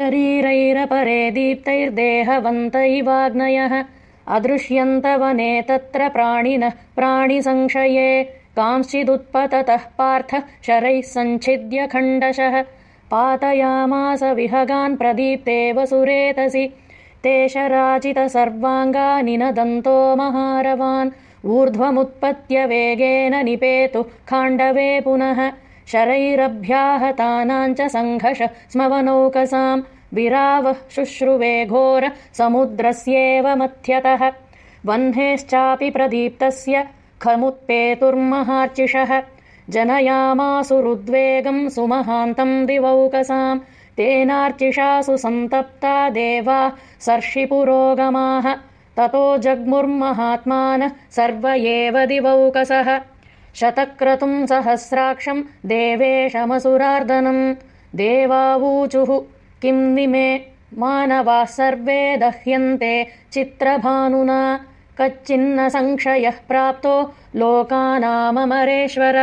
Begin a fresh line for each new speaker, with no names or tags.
शरीरैरपरे दीप्तैर्देहवन्त इवाग्नयः अदृश्यन्त वने तत्र प्राणिनः प्राणिसंशये कांश्चिदुत्पततः पार्थ शरैः सञ्छिद्य खण्डशः। पातयामास विहगान् प्रदीप्ते वसुरेतसि ते शराचितसर्वाङ्गानि न दन्तो महारवान्। ऊर्ध्वमुत्पत्य वेगेन निपेतु खाण्डवे पुनः शरैरभ्याहतानाञ्च सङ्घष स्मवनौकसाम् विरावः शुश्रुवे घोर समुद्रस्येव मथ्यतः। वह्नेश्चापि प्रदीप्तस्य खमुत्पेतुर्महार्चिषः। जनयामासुरुद्वेगम् सुमहान्तम् दिवौकसाम् तेनार्चिषासु सन्तप्ता देवा सर्षिपुरोगमाः। ततो जग्मुर्महात्मान सर्व एव दिवौकसः शतक्रतुम् सहस्राक्षम् देवेशमसुरार्दनम् देवावूचुः किम् निमे मानवाः सर्वे दह्यन्ते चित्रभानुना। कच्चिन्न संक्षयः प्राप्तो लोकानाममरेश्वर